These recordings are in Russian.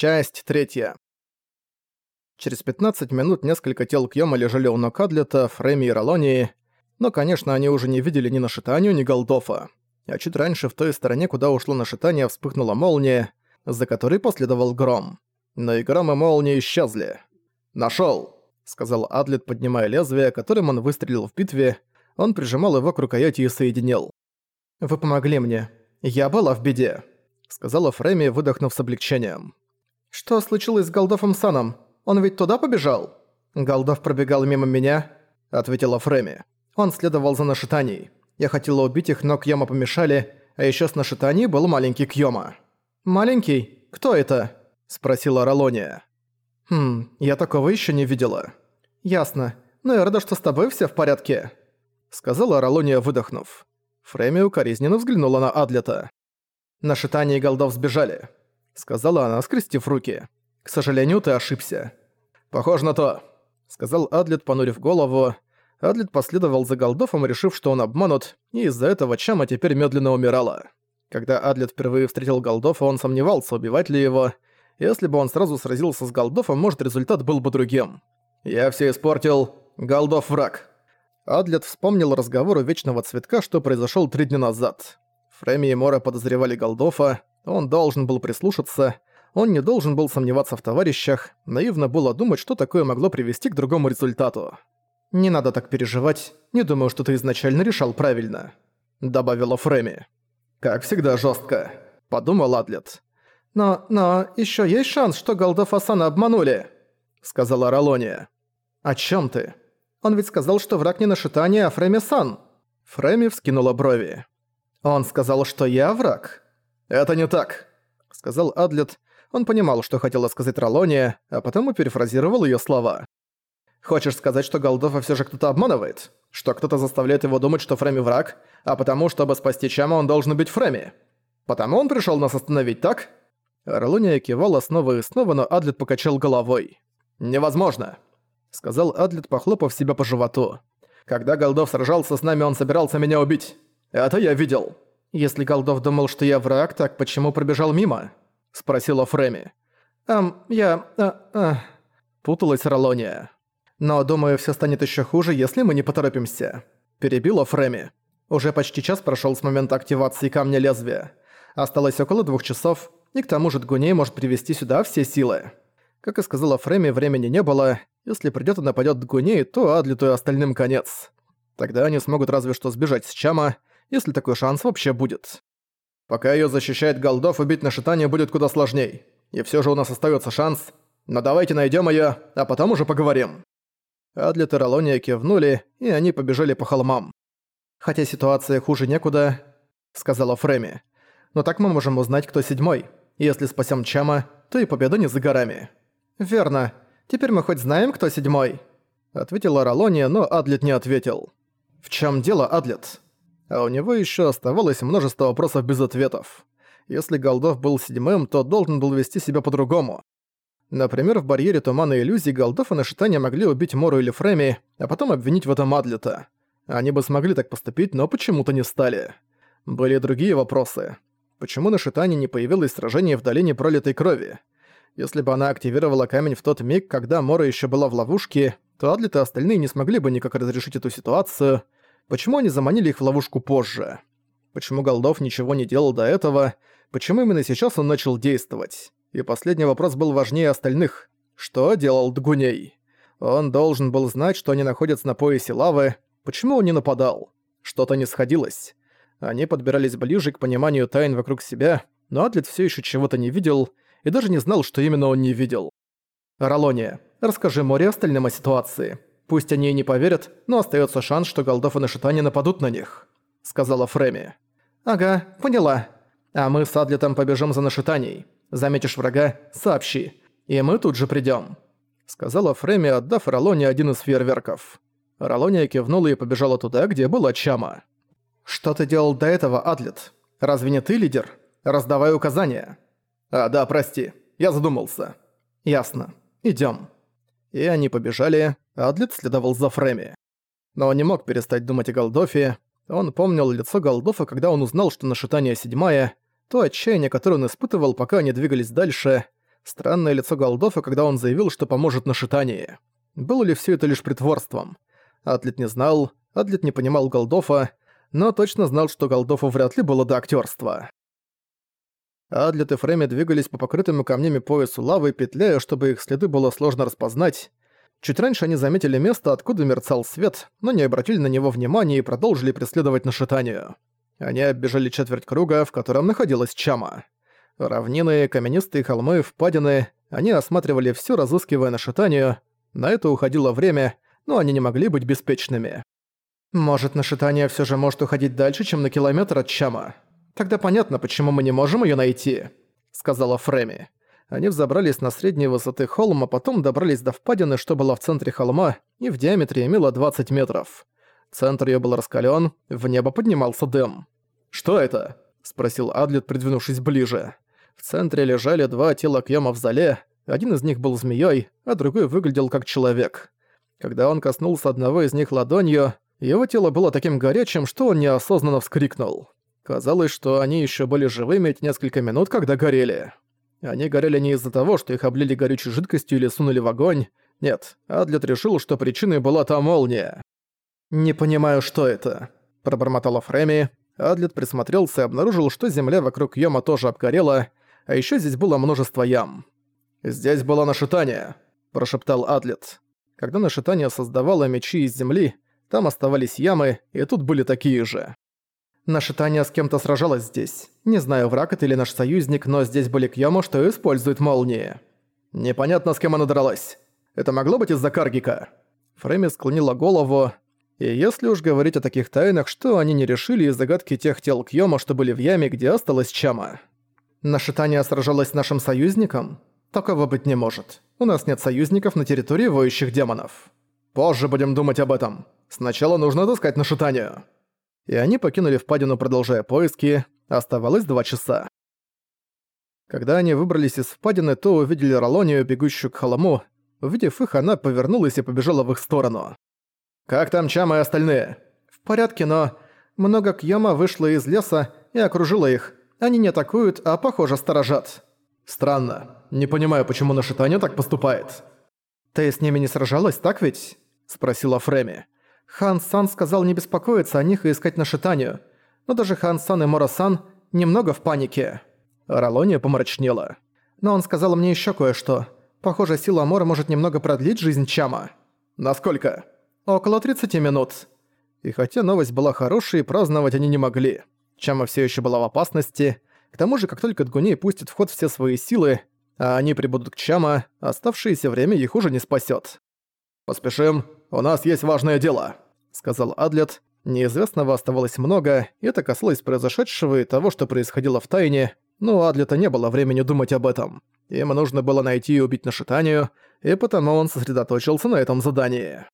Часть третья. Через 15 минут несколько тел Кьёма лежали у ног Адлета, Фрейми и Ролонии, но, конечно, они уже не видели ни Нашитанию, ни Голдофа. А чуть раньше в той стороне, куда ушло Нашитание, вспыхнула молния, за которой последовал гром. Но и гром и молния исчезли. «Нашёл!» — сказал Адлет, поднимая лезвие, которым он выстрелил в битве. Он прижимал его к рукояти и соединил. «Вы помогли мне. Я была в беде», — сказала Фрейми, выдохнув с облегчением. «Что случилось с Голдофом Саном? Он ведь туда побежал?» «Голдов пробегал мимо меня», — ответила Фрейми. «Он следовал за Нашитанией. Я хотела убить их, но Кьёма помешали, а ещё с Нашитанией был маленький Кьёма». «Маленький? Кто это?» — спросила Ролония. «Хм, я такого ещё не видела». «Ясно. Но я рада, что с тобой всё в порядке», — сказала Ролония, выдохнув. Фрейми укоризненно взглянула на Адлета. «Нашитание и Голдов сбежали сказала она, скрестив руки. «К сожалению, ты ошибся». «Похоже на то», — сказал Адлет, понурив голову. Адлет последовал за Голдофом, решив, что он обманут, и из-за этого Чама теперь медленно умирала. Когда Адлет впервые встретил Голдофа, он сомневался, убивать ли его. Если бы он сразу сразился с Голдофом, может, результат был бы другим. «Я все испортил. Голдов враг». Адлет вспомнил разговор у Вечного Цветка, что произошел три дня назад. Фреми и Мора подозревали Голдофа, он должен был прислушаться, он не должен был сомневаться в товарищах, наивно было думать, что такое могло привести к другому результату. «Не надо так переживать, не думаю, что ты изначально решал правильно», — добавила Фреми. «Как всегда жестко, подумал Адлет. «Но, но, еще есть шанс, что Голдов Асана обманули», — сказала Ролония. «О чем ты? Он ведь сказал, что враг не Нашитание, а Фреми-сан». Фреми вскинула брови. «Он сказал, что я враг?» «Это не так», — сказал Адлет. Он понимал, что хотела сказать Ролония, а потому перефразировал её слова. «Хочешь сказать, что Голдова всё же кто-то обманывает? Что кто-то заставляет его думать, что Фреми враг, а потому, чтобы спасти Чама, он должен быть Фреми? Потому он пришёл нас остановить, так?» Ролония кивала снова и снова, но Адлет покачал головой. «Невозможно», — сказал Адлет, похлопав себя по животу. «Когда Голдов сражался с нами, он собирался меня убить. Это я видел». «Если Голдов думал, что я враг, так почему пробежал мимо?» — спросила Фреми. «Эм, я... А, а...» — путалась Ролония. «Но, думаю, все станет еще хуже, если мы не поторопимся», — перебила Фреми. «Уже почти час прошел с момента активации Камня Лезвия. Осталось около двух часов, и к тому же Дгуней может привести сюда все силы». Как и сказала Фреми, времени не было. Если придёт и нападёт Дгуней, то Адлиту и остальным конец. Тогда они смогут разве что сбежать с Чама, если такой шанс вообще будет. Пока её защищает Голдов, убить на шитание будет куда сложней. И всё же у нас остаётся шанс. Но давайте найдём её, а потом уже поговорим». Адлет и Ролония кивнули, и они побежали по холмам. «Хотя ситуация хуже некуда», — сказала Фреми. «Но так мы можем узнать, кто седьмой. Если спасём Чама, то и победа не за горами». «Верно. Теперь мы хоть знаем, кто седьмой?» Ответила Ролония, но Адлет не ответил. «В чём дело, Адлет?» А у него еще оставалось множество вопросов без ответов. Если Голдов был седьмым, то должен был вести себя по-другому. Например, в барьере тумана и иллюзий Голдов и Нашитания могли убить Мору или Фреми, а потом обвинить в этом Адлета. Они бы смогли так поступить, но почему-то не стали. Были другие вопросы. Почему на Шитане не появилось сражение в долине пролитой крови? Если бы она активировала камень в тот миг, когда Мора еще была в ловушке, то Адлет и остальные не смогли бы никак разрешить эту ситуацию – Почему они заманили их в ловушку позже? Почему Голдов ничего не делал до этого? Почему именно сейчас он начал действовать? И последний вопрос был важнее остальных. Что делал Дгуней? Он должен был знать, что они находятся на поясе лавы. Почему он не нападал? Что-то не сходилось. Они подбирались ближе к пониманию тайн вокруг себя, но Атлет все еще чего-то не видел и даже не знал, что именно он не видел. «Ролония, расскажи море остальным о ситуации», Пусть они и не поверят, но остается шанс, что Голдов и Нашитане нападут на них», — сказала Фреми. «Ага, поняла. А мы с Адлетом побежим за Нашитаней. Заметишь врага — сообщи. И мы тут же придём», — сказала Фреми, отдав Ролоне один из фейерверков. Ролония кивнула и побежала туда, где была Чама. «Что ты делал до этого, Адлет? Разве не ты лидер? Раздавай указания». «А, да, прости. Я задумался». «Ясно. Идём». И они побежали, Адлет следовал за Фреми. Но он не мог перестать думать о Голдофе. Он помнил лицо Голдофа, когда он узнал, что нашитание седьмая, то отчаяние, которое он испытывал, пока они двигались дальше. Странное лицо Голдофа, когда он заявил, что поможет на шитании. Было ли все это лишь притворством? Атлет не знал, Атлет не понимал Голдофа, но точно знал, что Голдофу вряд ли было до актерства. Адлет и Фрейми двигались по покрытому камнями поясу лавы, петляя, чтобы их следы было сложно распознать. Чуть раньше они заметили место, откуда мерцал свет, но не обратили на него внимания и продолжили преследовать нашитанию. Они оббежали четверть круга, в котором находилась Чама. Равнины, каменистые холмы, впадины. Они осматривали всё, разыскивая нашитанию. На это уходило время, но они не могли быть беспечными. «Может, нашитание всё же может уходить дальше, чем на километр от Чама? Тогда понятно, почему мы не можем её найти», — сказала Фреми. Они взобрались на средней высоты холм, а потом добрались до впадины, что была в центре холма и в диаметре имела 20 метров. Центр её был раскалён, в небо поднимался дым. «Что это?» — спросил Адлет, придвинувшись ближе. В центре лежали два тела Кьёма в зале, один из них был змеёй, а другой выглядел как человек. Когда он коснулся одного из них ладонью, его тело было таким горячим, что он неосознанно вскрикнул. Казалось, что они ещё были живыми эти несколько минут, когда горели. Они горели не из-за того, что их облили горючей жидкостью или сунули в огонь. Нет, Адлет решил, что причиной была та молния. «Не понимаю, что это», – пробормотала Фреми. Адлет присмотрелся и обнаружил, что земля вокруг Йома тоже обгорела, а еще здесь было множество ям. «Здесь было нашитание», – прошептал Адлет. Когда нашитание создавало мечи из земли, там оставались ямы, и тут были такие же. Нашитание с кем-то сражалось здесь. Не знаю, враг это или наш союзник, но здесь были Кьёмо, что использует молнии. Непонятно, с кем она дралась. Это могло быть из-за Каргика. Фрейми склонила голову, и если уж говорить о таких тайнах, что они не решили из загадки тех тел Кьёма, что были в яме, где осталась Чама. Нашитание сражалось с нашим союзником? Такого быть не может. У нас нет союзников на территории воющих демонов. Позже будем думать об этом. Сначала нужно отыскать нашитание. И они покинули впадину, продолжая поиски. Оставалось два часа. Когда они выбрались из впадины, то увидели Ролонию, бегущую к холму. Увидев их, она повернулась и побежала в их сторону. «Как там Чама и остальные?» «В порядке, но...» Много Кьяма вышло из леса и окружило их. Они не атакуют, а, похоже, сторожат. Странно. Не понимаю, почему наша Таня так поступает. Ты с ними не сражалась, так ведь? Спросила Фреми. Хан Сан сказал не беспокоиться о них и искать нашу Таню. Но даже Хан Сан и Мора Сан немного в панике. Ролония помрачнела. Но он сказал мне еще кое-что. Похоже, сила Амора может немного продлить жизнь Чама. Насколько? Около 30 минут. И хотя новость была хорошей, праздновать они не могли. Чама все еще была в опасности. К тому же, как только Дгуней пустит в ход все свои силы, а они прибудут к Чама, оставшееся время их уже не спасет. «Поспешим, у нас есть важное дело», — сказал Адлет. Неизвестного оставалось много, и это касалось произошедшего и того, что происходило в тайне, но у Адлета не было времени думать об этом. Им нужно было найти и убить Нашитанию, и потому он сосредоточился на этом задании.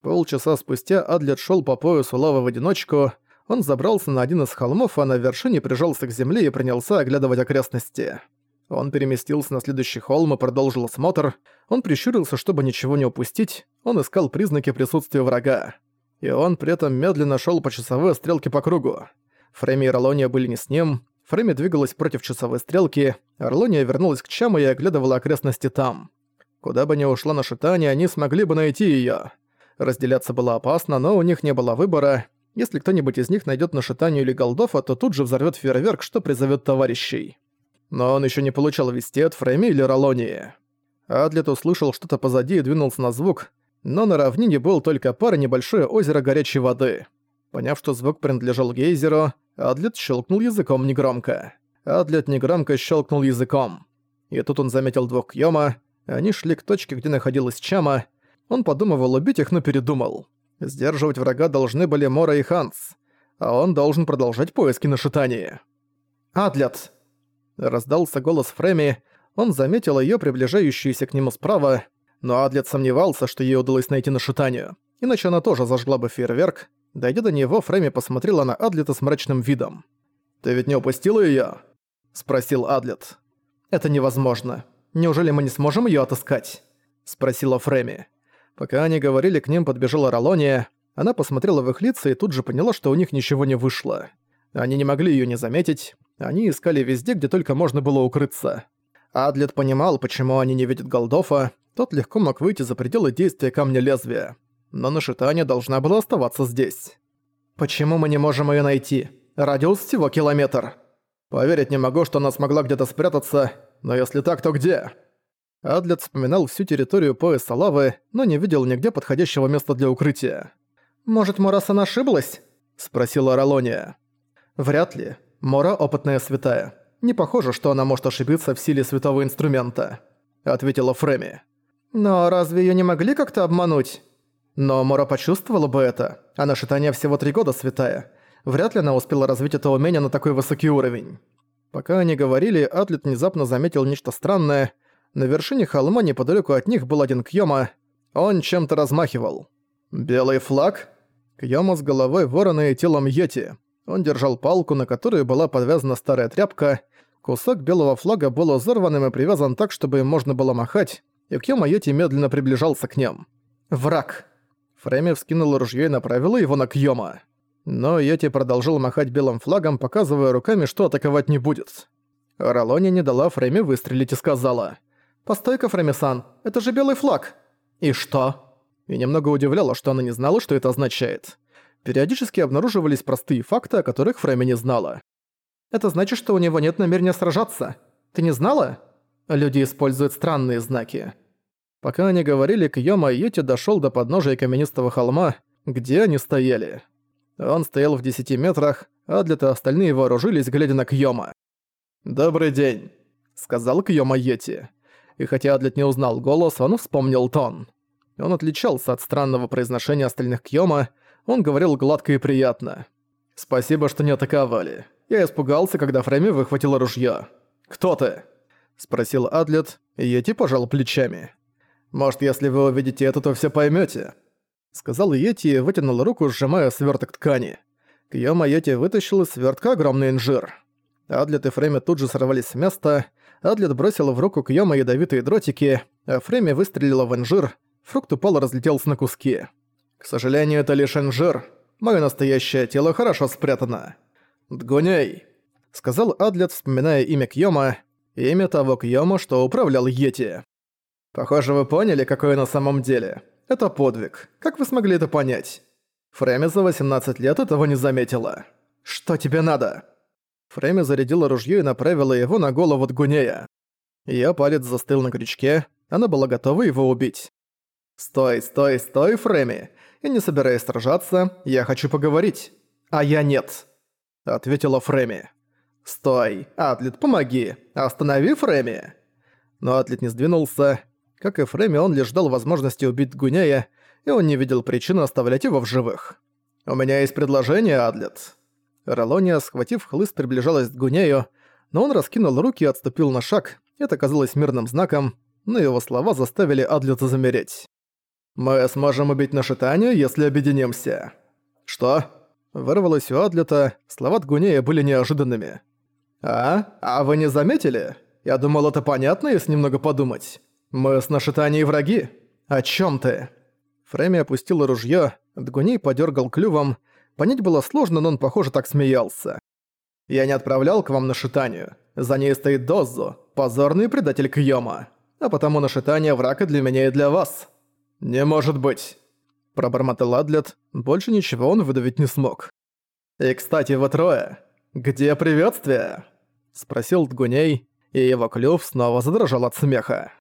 Полчаса спустя Адлет шел по поясу лавы в одиночку, он забрался на один из холмов, а на вершине прижался к земле и принялся оглядывать окрестности. Он переместился на следующий холм и продолжил осмотр. Он прищурился, чтобы ничего не упустить. Он искал признаки присутствия врага. И он при этом медленно шел по часовой стрелке по кругу. Фрейми и Ролония были не с ним. Фрейми двигалась против часовой стрелки, Орлония вернулась к Чаму и оглядывала окрестности там. Куда бы ни ушла на шитание, они смогли бы найти её. Разделяться было опасно, но у них не было выбора. Если кто-нибудь из них найдет нашитанию или голдофа, то тут же взорвет фейерверк, что призовет товарищей. Но он еще не получал вести от Фрейми или Ролонии. Адлет услышал что-то позади и двинулся на звук, но на равнине был только пара небольшое озеро горячей воды. Поняв, что звук принадлежал гейзеру, Адлет щелкнул языком негромко. Адлет негромко щелкнул языком. И тут он заметил двух Кьёма, они шли к точке, где находилась Чама. Он подумывал убить их, но передумал. Сдерживать врага должны были Мора и Ханс, а он должен продолжать поиски на шитании. «Адлет!» Раздался голос Фреми, он заметил её приближающуюся к нему справа, но Адлет сомневался, что ей удалось найти на шитанию, иначе она тоже зажгла бы фейерверк. Дойдя до него, Фреми посмотрела на Адлета с мрачным видом. «Ты ведь не упустила её?» – спросил Адлет. «Это невозможно. Неужели мы не сможем её отыскать?» – спросила Фреми. Пока они говорили, к ним подбежала Ролония. Она посмотрела в их лица и тут же поняла, что у них ничего не вышло. Они не могли её не заметить. Они искали везде, где только можно было укрыться. Адлет понимал, почему они не видят Голдофа, тот легко мог выйти за пределы действия Камня Лезвия. Но Нашитания должна была оставаться здесь. «Почему мы не можем её найти? Радиус всего километр». «Поверить не могу, что она смогла где-то спрятаться, но если так, то где?» Адлет вспоминал всю территорию пояса лавы, но не видел нигде подходящего места для укрытия. «Может, Морасан ошиблась?» – спросила Ролония. «Вряд ли. Мора – опытная святая. Не похоже, что она может ошибиться в силе святого инструмента», – ответила Фреми. «Но разве её не могли как-то обмануть?» Но Мора почувствовала бы это. Она шитания всего три года святая. Вряд ли она успела развить это умение на такой высокий уровень. Пока они говорили, Атлет внезапно заметил нечто странное. На вершине холма неподалеку от них был один Кьёма. Он чем-то размахивал. «Белый флаг?» Кьёма с головой ворона и телом Йети. Он держал палку, на которой была подвязана старая тряпка. Кусок белого флага был взорванным и привязан так, чтобы им можно было махать, и Йети медленно приближался к ним. «Враг!» Фрейми вскинула ружье и направила его на Кьёма. Но Йети продолжил махать белым флагом, показывая руками, что атаковать не будет. Ролони не дала Фрейми выстрелить и сказала. «Постой-ка, Фрейми-сан, это же белый флаг!» «И что?» И немного удивляла, что она не знала, что это означает. Периодически обнаруживались простые факты, о которых Фрейми не знала. «Это значит, что у него нет намерения сражаться. Ты не знала?» Люди используют странные знаки. Пока они говорили, Кьёма Йети дошёл до подножия каменистого холма, где они стояли. Он стоял в десяти метрах, а для остальные вооружились, глядя на Кьёма. «Добрый день», — сказал Кьёма Йети. И хотя Адлет не узнал голос, он вспомнил тон. Он отличался от странного произношения остальных Кьёма, он говорил гладко и приятно. «Спасибо, что не атаковали. Я испугался, когда Фрейми выхватила ружье. Кто ты?» — спросил Адлет, и Йети пожал плечами. Может, если вы увидите это, то все поймете, сказал Йети и вытянул руку, сжимая сверток ткани. Кьёма Йети вытащил из свертка огромный инжир. Адлет и Фрейми тут же сорвались с места, Адлет бросил в руку Кьёма ядовитые дротики, а Фрейми выстрелила в инжир, фрукт упал и разлетелся на куски. «К сожалению, это лишь инжир. Моё настоящее тело хорошо спрятано». «Дгуней», — сказал Адлет, вспоминая имя Кьёма, имя того Кьёма, что управлял Йети. Похоже, вы поняли, какое на самом деле. Это подвиг. Как вы смогли это понять? Фрейми за 18 лет этого не заметила. Что тебе надо? Фрейми зарядила ружье и направила его на голову Дгунея. Её палец застыл на крючке, она была готова его убить. «Стой, стой, стой, Фрейми! Я не собираюсь сражаться, я хочу поговорить». «А я нет», — ответила Фрейми. «Стой, Атлет, помоги! Останови Фрейми!» Но Атлет не сдвинулся, как и Фрейми, он лишь ждал возможности убить Гуняя, и он не видел причины оставлять его в живых. «У меня есть предложение, Адлет». Ролония, схватив хлыст, приближалась к Гуняю, но он раскинул руки и отступил на шаг, это казалось мирным знаком, но его слова заставили Адлета замереть. «Мы сможем убить Таню, если объединимся». «Что?» Вырвалось у Адлета, слова Гунея были неожиданными. «А? А вы не заметили? Я думал, это понятно, если немного подумать. «Мы с Нашитанией враги? О чем ты?» Фрейми опустил ружье, Дгуней подергал клювом. Понять было сложно, но он, похоже, так смеялся. «Я не отправлял к вам Нашитанию. За ней стоит Дозу, позорный предатель Кьёма. А потому Нашитание враг и для меня, и для вас». «Не может быть!» Пробормотал Адлет, больше ничего он выдавить не смог. «И, кстати, вы трое. Где приветствие?» Спросил Дгуней, и его клюв снова задрожал от смеха.